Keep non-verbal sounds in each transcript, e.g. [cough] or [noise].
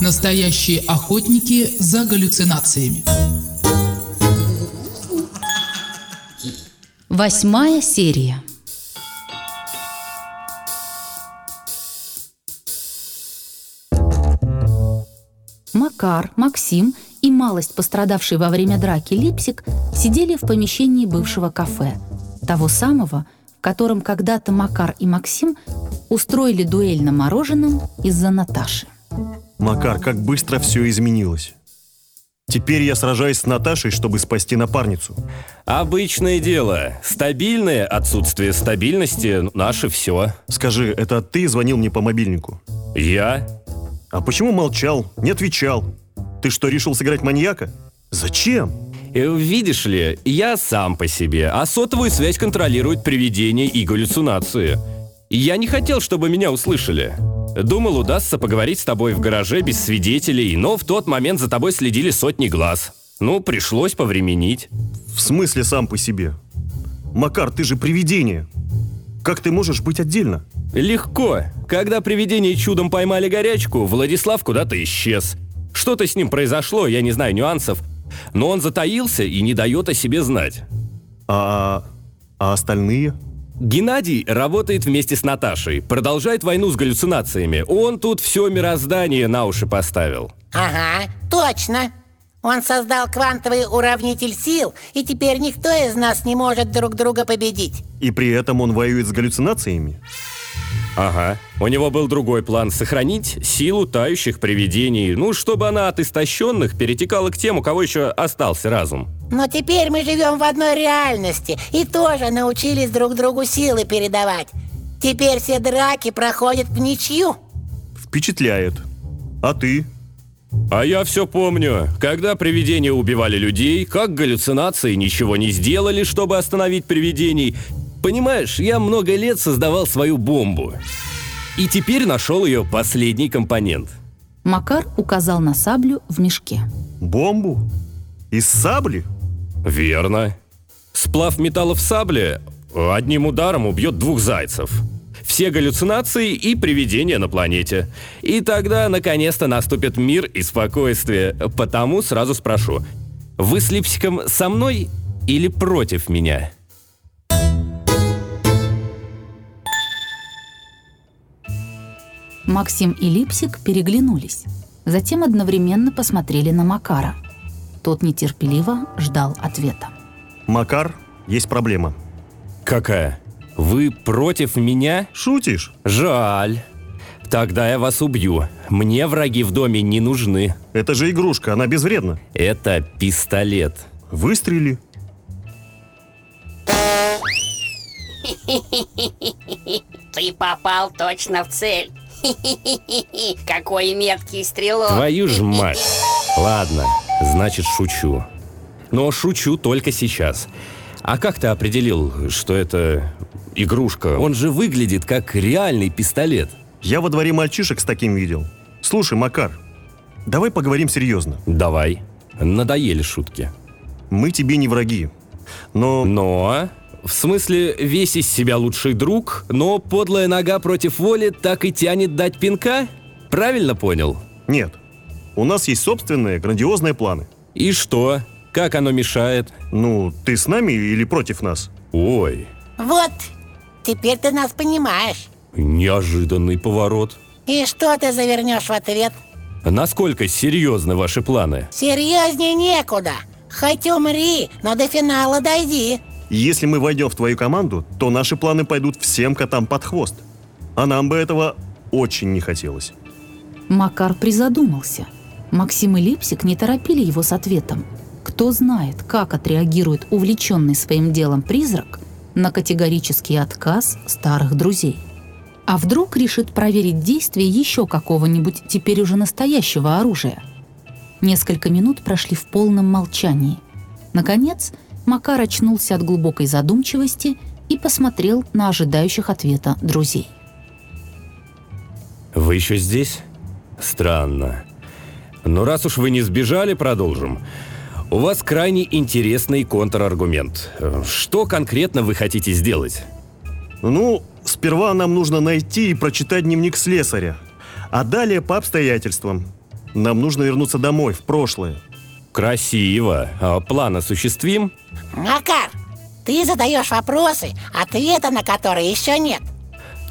Настоящие охотники за галлюцинациями. Восьмая серия. Макар, Максим и малость пострадавший во время драки Липсик сидели в помещении бывшего кафе, того самого, в котором когда-то Макар и Максим устроили дуэль на мороженом из-за Наташи. Макар, как быстро все изменилось. Теперь я сражаюсь с Наташей, чтобы спасти напарницу. Обычное дело. Стабильное отсутствие стабильности – наше все. Скажи, это ты звонил мне по мобильнику? Я? А почему молчал, не отвечал? Ты что, решил сыграть маньяка? Зачем? Э, Видишь ли, я сам по себе, а сотовую связь контролирует привидения и галлюцинации. Я не хотел, чтобы меня услышали. Думал, удастся поговорить с тобой в гараже без свидетелей, но в тот момент за тобой следили сотни глаз. Ну, пришлось повременить. В смысле сам по себе? Макар, ты же привидение. Как ты можешь быть отдельно? Легко. Когда привидение чудом поймали горячку, Владислав куда-то исчез. Что-то с ним произошло, я не знаю нюансов. Но он затаился и не дает о себе знать. А, а остальные? Геннадий работает вместе с Наташей, продолжает войну с галлюцинациями. Он тут все мироздание на уши поставил. Ага, точно. Он создал квантовый уравнитель сил, и теперь никто из нас не может друг друга победить. И при этом он воюет с галлюцинациями? Ага. У него был другой план – сохранить силу тающих привидений. Ну, чтобы она от истощенных перетекала к тем, у кого еще остался разум. Но теперь мы живем в одной реальности и тоже научились друг другу силы передавать. Теперь все драки проходят в ничью. Впечатляет. А ты? А я все помню. Когда привидения убивали людей, как галлюцинации ничего не сделали, чтобы остановить привидений. Понимаешь, я много лет создавал свою бомбу. И теперь нашел ее последний компонент. Макар указал на саблю в мешке. Бомбу? Из сабли? Верно. Сплав металла в сабле одним ударом убьет двух зайцев. Все галлюцинации и привидения на планете. И тогда, наконец-то, наступит мир и спокойствие. Потому сразу спрошу. Вы с Липсиком со мной или против меня? Максим и Липсик переглянулись. Затем одновременно посмотрели на Макара. Тот нетерпеливо ждал ответа. Макар, есть проблема. Какая? Вы против меня? Шутишь? Жаль. Тогда я вас убью. Мне враги в доме не нужны. Это же игрушка, она безвредна. Это пистолет. Выстрели. [laughs] Ты попал точно в цель. [laughs] Какой меткий стрелок. Твою ж мать. [laughs] Ладно, значит шучу. Но шучу только сейчас. А как ты определил, что это игрушка? Он же выглядит как реальный пистолет. Я во дворе мальчишек с таким видел. Слушай, Макар, давай поговорим серьезно. Давай. Надоели шутки. Мы тебе не враги. Но... Но... В смысле, весь из себя лучший друг, но подлая нога против воли так и тянет дать пинка? Правильно понял? Нет. У нас есть собственные грандиозные планы. И что? Как оно мешает? Ну, ты с нами или против нас? Ой, Вот, теперь ты нас понимаешь. неожиданный поворот. И что ты завернешь в ответ? Насколько серьезны ваши планы? Серьезнее некуда. Хоть умри, но до финала дойди. Если мы войдем в твою команду, то наши планы пойдут всем котам под хвост. А нам бы этого очень не хотелось. Макар призадумался. Максим и Липсик не торопили его с ответом. Кто знает, как отреагирует увлеченный своим делом призрак на категорический отказ старых друзей. А вдруг решит проверить действие еще какого-нибудь теперь уже настоящего оружия? Несколько минут прошли в полном молчании. Наконец, Макар очнулся от глубокой задумчивости и посмотрел на ожидающих ответа друзей. Вы еще здесь? Странно. Но раз уж вы не сбежали, продолжим. У вас крайне интересный контраргумент. Э, Что конкретно вы хотите сделать? Ну, сперва нам нужно найти и прочитать дневник слесаря. А далее по обстоятельствам. Нам нужно вернуться домой, в прошлое. Красиво. А план осуществим? Макар, ты задаешь вопросы, ответа на которые еще нет.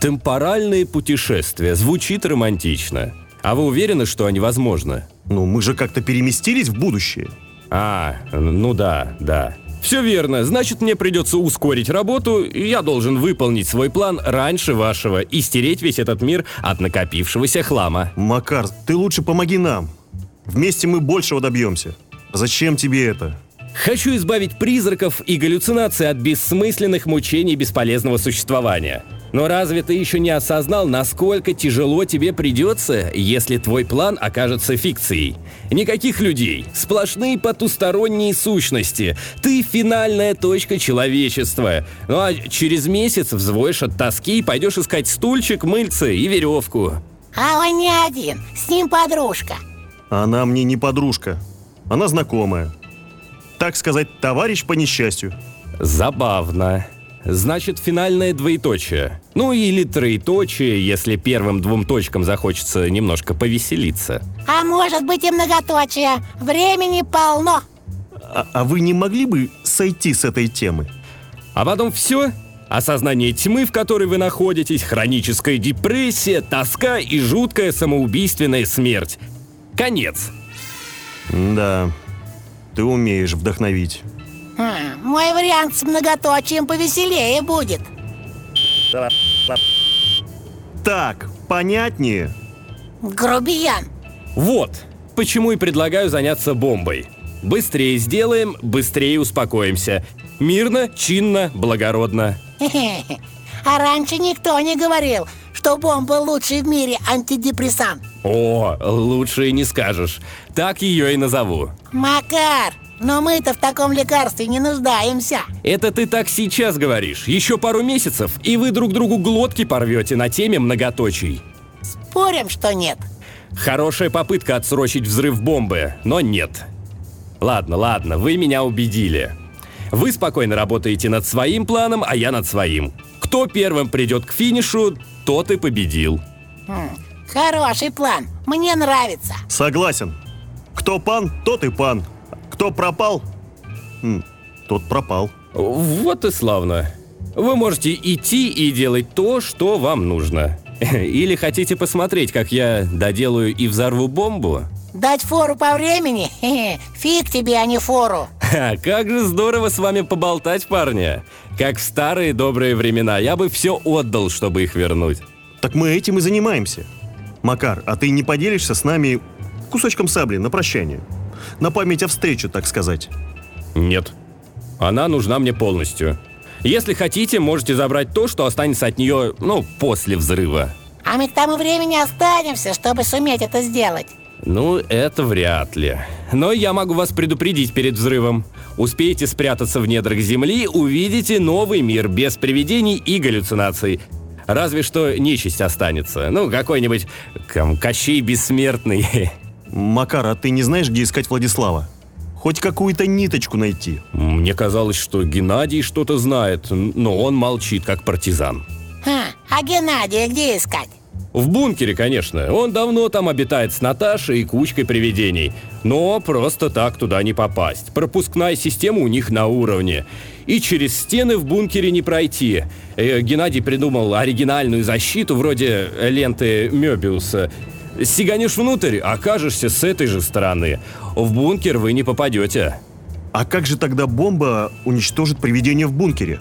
Темпоральные путешествия. Звучит романтично. А вы уверены, что они возможны? Ну, мы же как-то переместились в будущее. А, ну да, да. Все верно. Значит, мне придется ускорить работу, и я должен выполнить свой план раньше вашего и стереть весь этот мир от накопившегося хлама. Макар, ты лучше помоги нам. Вместе мы большего добьемся. Зачем тебе это? Хочу избавить призраков и галлюцинаций от бессмысленных мучений бесполезного существования. Но разве ты еще не осознал, насколько тяжело тебе придется, если твой план окажется фикцией? Никаких людей, сплошные потусторонние сущности. Ты финальная точка человечества. Ну а через месяц взвоишь от тоски и пойдешь искать стульчик, мыльце и веревку. А он не один, с ним подружка. Она мне не подружка. Она знакомая. Так сказать, товарищ по несчастью. Забавно. Значит, финальное двоеточие. Ну или троеточие, если первым двум точкам захочется немножко повеселиться. А может быть и многоточие. Времени полно. А, а вы не могли бы сойти с этой темы? А потом все? Осознание тьмы, в которой вы находитесь, хроническая депрессия, тоска и жуткая самоубийственная смерть. Конец. Да, ты умеешь вдохновить. Хм, мой вариант с многоточием повеселее будет. Так, понятнее? Грубиян. Вот, почему и предлагаю заняться бомбой. Быстрее сделаем, быстрее успокоимся. Мирно, чинно, благородно. А раньше никто не говорил, что бомба лучший в мире антидепрессант. О, лучше и не скажешь. Так ее и назову. Макар, но мы-то в таком лекарстве не нуждаемся. Это ты так сейчас говоришь. Еще пару месяцев, и вы друг другу глотки порвете на теме многоточий. Спорим, что нет. Хорошая попытка отсрочить взрыв бомбы, но нет. Ладно, ладно, вы меня убедили. Вы спокойно работаете над своим планом, а я над своим. Кто первым придет к финишу, тот и победил. Хм, хороший план. Мне нравится. Согласен. Кто пан, тот и пан. Кто пропал, м, тот пропал. Вот и славно. Вы можете идти и делать то, что вам нужно. [laughs] Или хотите посмотреть, как я доделаю и взорву бомбу? Дать фору по времени? [laughs] Фиг тебе, а не фору. Ха, [laughs] как же здорово с вами поболтать, парня. Как в старые добрые времена. Я бы все отдал, чтобы их вернуть. Так мы этим и занимаемся. Макар, а ты не поделишься с нами кусочком сабли на прощание? На память о встрече, так сказать. Нет. Она нужна мне полностью. Если хотите, можете забрать то, что останется от нее, ну, после взрыва. А мы к тому времени останемся, чтобы суметь это сделать. Ну, это вряд ли. Но я могу вас предупредить перед взрывом. Успеете спрятаться в недрах Земли, увидите новый мир без привидений и галлюцинаций. Разве что нечисть останется. Ну, какой-нибудь Кощей Бессмертный. [laughs] Макар, а ты не знаешь, где искать Владислава? Хоть какую-то ниточку найти. Мне казалось, что Геннадий что-то знает, но он молчит, как партизан. Ха, а Геннадия где искать? В бункере, конечно. Он давно там обитает с Наташей и кучкой привидений. Но просто так туда не попасть. Пропускная система у них на уровне. И через стены в бункере не пройти. Э, Геннадий придумал оригинальную защиту вроде ленты Мёбиуса. Сиганешь внутрь, окажешься с этой же стороны. В бункер вы не попадете. А как же тогда бомба уничтожит привидение в бункере?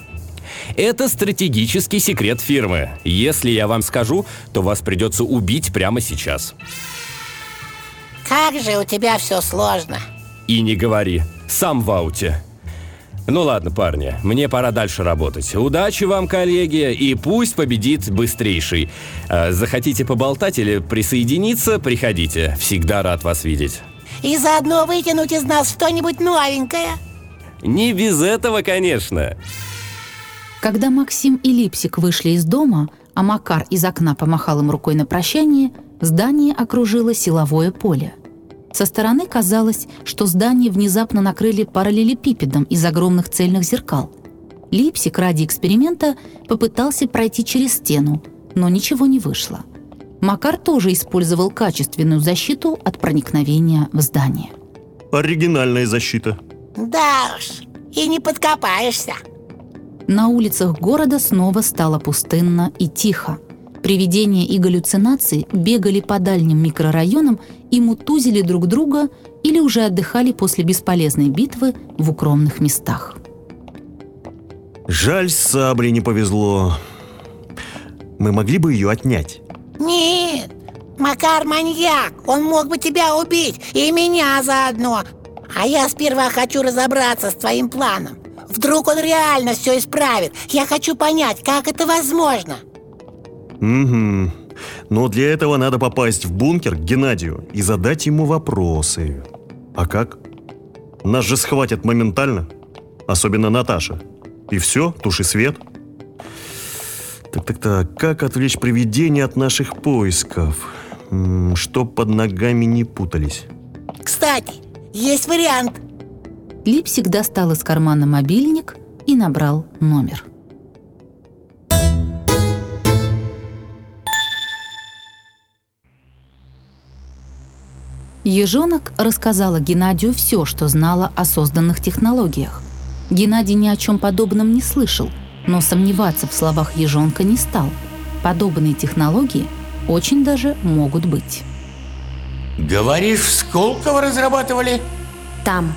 Это стратегический секрет фирмы. Если я вам скажу, то вас придется убить прямо сейчас. Как же у тебя все сложно. И не говори. Сам в ауте. Ну ладно, парни, мне пора дальше работать. Удачи вам, коллеги, и пусть победит быстрейший. А, захотите поболтать или присоединиться, приходите. Всегда рад вас видеть. И заодно вытянуть из нас что-нибудь новенькое. Не без этого, конечно. Когда Максим и Липсик вышли из дома, а Макар из окна помахал им рукой на прощание, здание окружило силовое поле. Со стороны казалось, что здание внезапно накрыли параллелепипедом из огромных цельных зеркал. Липсик ради эксперимента попытался пройти через стену, но ничего не вышло. Макар тоже использовал качественную защиту от проникновения в здание. Оригинальная защита. Да уж, и не подкопаешься. На улицах города снова стало пустынно и тихо. Привидения и галлюцинации бегали по дальним микрорайонам и мутузили друг друга или уже отдыхали после бесполезной битвы в укромных местах. Жаль, сабре не повезло. Мы могли бы ее отнять. Нет, Макар маньяк, он мог бы тебя убить и меня заодно. А я сперва хочу разобраться с твоим планом. Вдруг он реально все исправит. Я хочу понять, как это возможно. Угу. Но для этого надо попасть в бункер к Геннадию и задать ему вопросы. А как? Нас же схватят моментально. Особенно Наташа. И все, туши свет. Так-так-так, как отвлечь привидения от наших поисков? Чтоб под ногами не путались. Кстати, есть вариант. Липсик достал из кармана мобильник и набрал номер. Ежонок рассказала Геннадию все, что знала о созданных технологиях. Геннадий ни о чем подобном не слышал, но сомневаться в словах ежонка не стал. Подобные технологии очень даже могут быть. Говоришь, в Сколково разрабатывали? Там.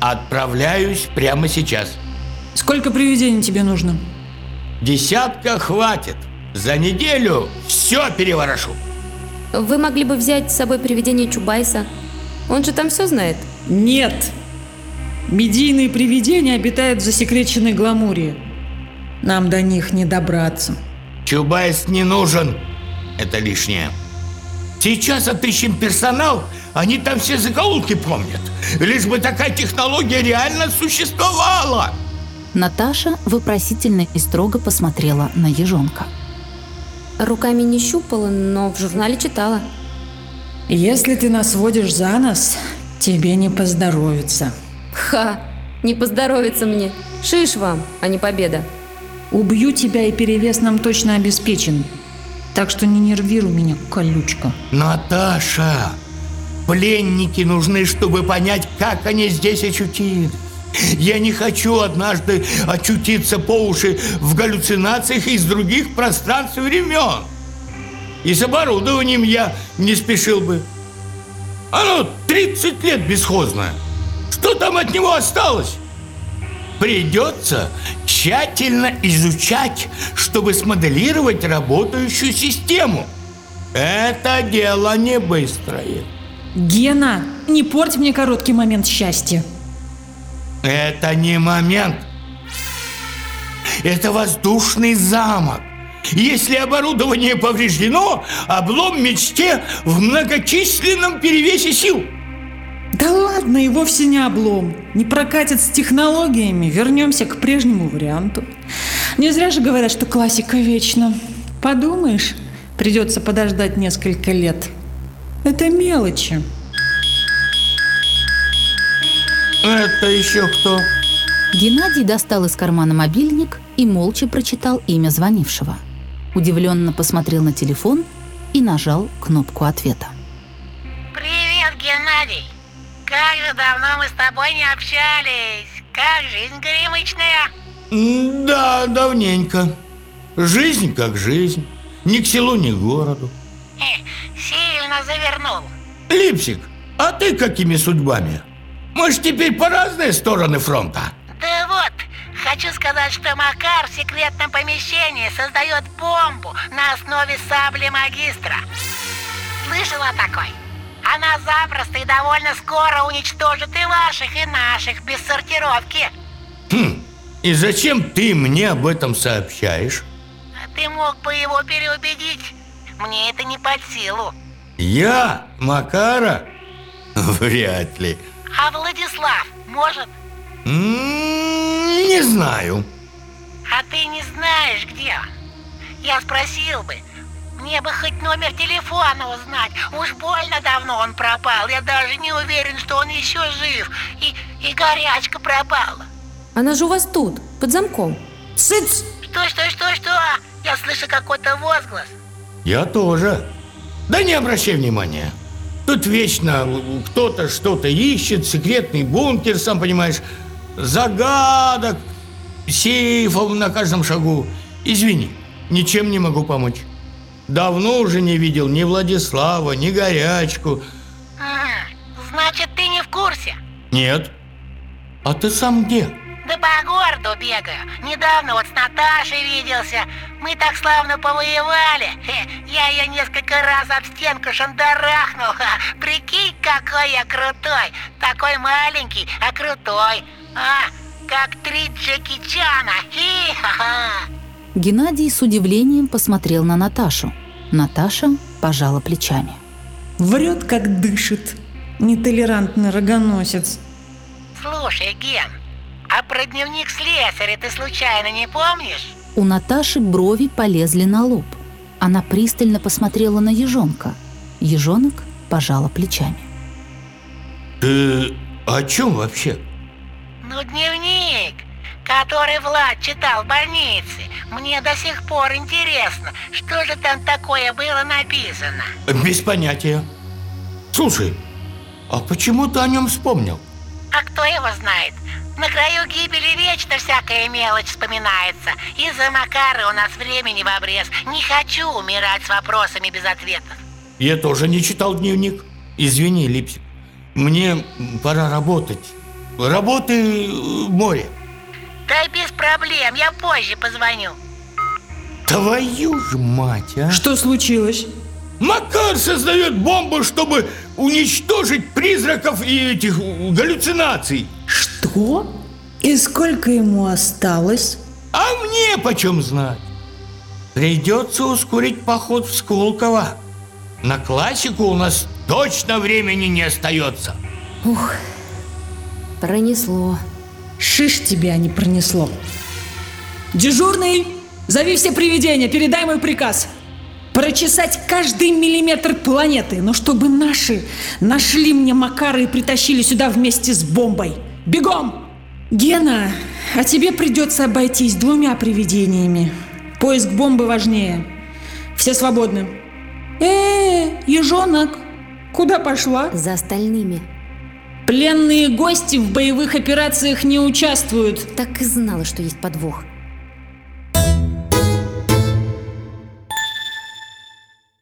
Отправляюсь прямо сейчас. Сколько привидений тебе нужно? Десятка хватит. За неделю все переворошу. Вы могли бы взять с собой привидение Чубайса. Он же там все знает. Нет. Медийные привидения обитают в засекреченной гламуре. Нам до них не добраться. Чубайс не нужен. Это лишнее. Сейчас отыщем персонал, они там все закоулки помнят. Лишь бы такая технология реально существовала. Наташа вопросительно и строго посмотрела на ежонка. Руками не щупала, но в журнале читала. Если ты нас водишь за нос, тебе не поздоровится. Ха, не поздоровится мне. Шиш вам, а не победа. Убью тебя и перевес нам точно обеспечен. Так что не нервируй меня, колючка. Наташа, пленники нужны, чтобы понять, как они здесь очутились. Я не хочу однажды очутиться по уши в галлюцинациях из других пространств и времен. И с оборудованием я не спешил бы. Оно 30 лет бесхозное. Что там от него осталось? Придется тщательно изучать, чтобы смоделировать работающую систему. Это дело не быстрое. Гена, не порть мне короткий момент счастья. Это не момент. Это воздушный замок. Если оборудование повреждено, облом мечте в многочисленном перевесе сил. Да ладно, и вовсе не облом. Не прокатит с технологиями, вернемся к прежнему варианту. Не зря же говорят, что классика вечна. Подумаешь, придется подождать несколько лет. Это мелочи. Это еще кто? Геннадий достал из кармана мобильник и молча прочитал имя звонившего. Удивленно посмотрел на телефон и нажал кнопку ответа. Привет, Геннадий. Как же давно мы с тобой не общались. Как жизнь горемычная? Да, давненько. Жизнь как жизнь. Ни к селу, ни к городу. Сильно завернул. Липсик, а ты какими судьбами? Мы ж теперь по разные стороны фронта. Да вот, хочу сказать, что Макар в секретном помещении создает бомбу на основе сабли магистра. Слышал о такой? Она запросто и довольно скоро уничтожит и ваших, и наших, без сортировки. Хм, и зачем ты мне об этом сообщаешь? Ты мог бы его переубедить. Мне это не под силу. Я? Макара? [laughs] Вряд ли. А Владислав может? Не знаю. А ты не знаешь, где он? Я спросил бы. Мне бы хоть номер телефона узнать. Уж больно давно он пропал. Я даже не уверен, что он еще жив. И, и горячка пропала. Она же у вас тут, под замком. Цыц! Что, что, что, что? Я слышу какой-то возглас. Я тоже. Да не обращай внимания. Тут вечно кто-то что-то ищет, секретный бункер, сам понимаешь, загадок, сейфов на каждом шагу. Извини, ничем не могу помочь. Давно уже не видел ни Владислава, ни Горячку. Ага, значит, ты не в курсе? Нет. А ты сам где? По городу бегаю. Недавно вот с Наташей виделся. Мы так славно повоевали. Хе, я ее несколько раз об стенку шандарахнул. Ха, прикинь, какой я крутой. Такой маленький, а крутой. А, как три Джеки Чана. Геннадий с удивлением посмотрел на Наташу. Наташа пожала плечами. Врет, как дышит. Нетолерантный рогоносец. Слушай, Ген, а про дневник слесаря ты случайно не помнишь? У Наташи брови полезли на лоб. Она пристально посмотрела на ежонка. Ежонок пожала плечами. Ты о чем вообще? Ну, дневник, который Влад читал в больнице. Мне до сих пор интересно, что же там такое было написано. Без понятия. Слушай, а почему ты о нем вспомнил? А кто его знает? На краю гибели вечно всякая мелочь вспоминается. Из-за Макара у нас времени в обрез. Не хочу умирать с вопросами без ответов. Я тоже не читал дневник. Извини, Липсик. Мне пора работать. Работы э, море. Да без проблем, я позже позвоню. Твою ж мать, а! Что случилось? Макар создает бомбу, чтобы уничтожить призраков и этих э, галлюцинаций. Что? И сколько ему осталось? А мне почем знать? Придется ускорить поход в Сколково. На классику у нас точно времени не остается. Ух, пронесло. Шиш тебя не пронесло. Дежурный, зови все привидения, передай мой приказ. Прочесать каждый миллиметр планеты, но чтобы наши нашли мне Макара и притащили сюда вместе с бомбой. Бегом! Гена, а тебе придется обойтись двумя привидениями. Поиск бомбы важнее. Все свободны. Э, ежонок, куда пошла? За остальными. Пленные гости в боевых операциях не участвуют. Так и знала, что есть подвох.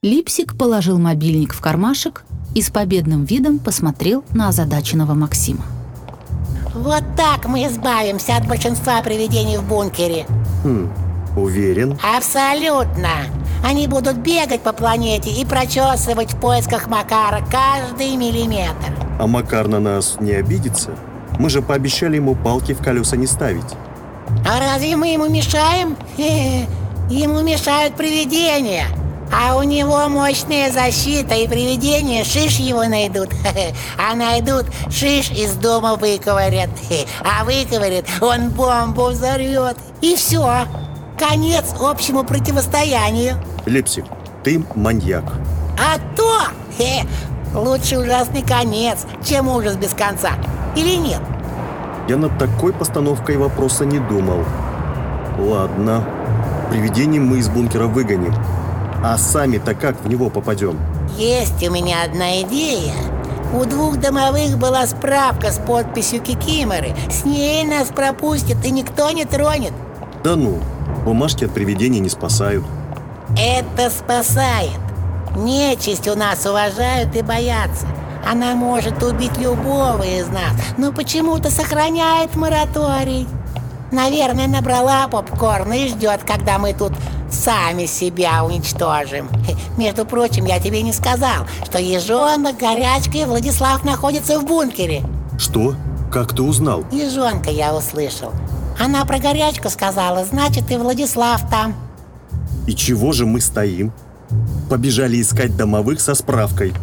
Липсик положил мобильник в кармашек и с победным видом посмотрел на озадаченного Максима. Вот так мы избавимся от большинства привидений в бункере. Хм, уверен? Абсолютно. Они будут бегать по планете и прочесывать в поисках Макара каждый миллиметр. А Макар на нас не обидится? Мы же пообещали ему палки в колеса не ставить. А разве мы ему мешаем? [laughs] Ему мешают привидения. А у него мощная защита, и привидения шиш его найдут. [laughs] А найдут, шиш из дома выковырят. [laughs] А выковырят, он бомбу взорвет. И все. Конец общему противостоянию. Липсик, ты маньяк. А то, лучше ужасный конец, чем ужас без конца. Или нет? Я над такой постановкой вопроса не думал. Ладно, привидений мы из бункера выгоним. А сами-то как в него попадем? Есть у меня одна идея. У двух домовых была справка с подписью Кикиморы. С ней нас пропустят и никто не тронет. Да ну, бумажки от привидений не спасают. Это спасает. Нечисть у нас уважают и боятся. Она может убить любого из нас, но почему-то сохраняет мораторий. Наверное, набрала попкорн и ждет, когда мы тут сами себя уничтожим. Между прочим, я тебе не сказал, что Ежонок, Горячка и Владислав находятся в бункере. Что? Как ты узнал? Ежонка я услышал. Она про Горячку сказала, значит и Владислав там. И чего же мы стоим? Побежали искать домовых со справкой.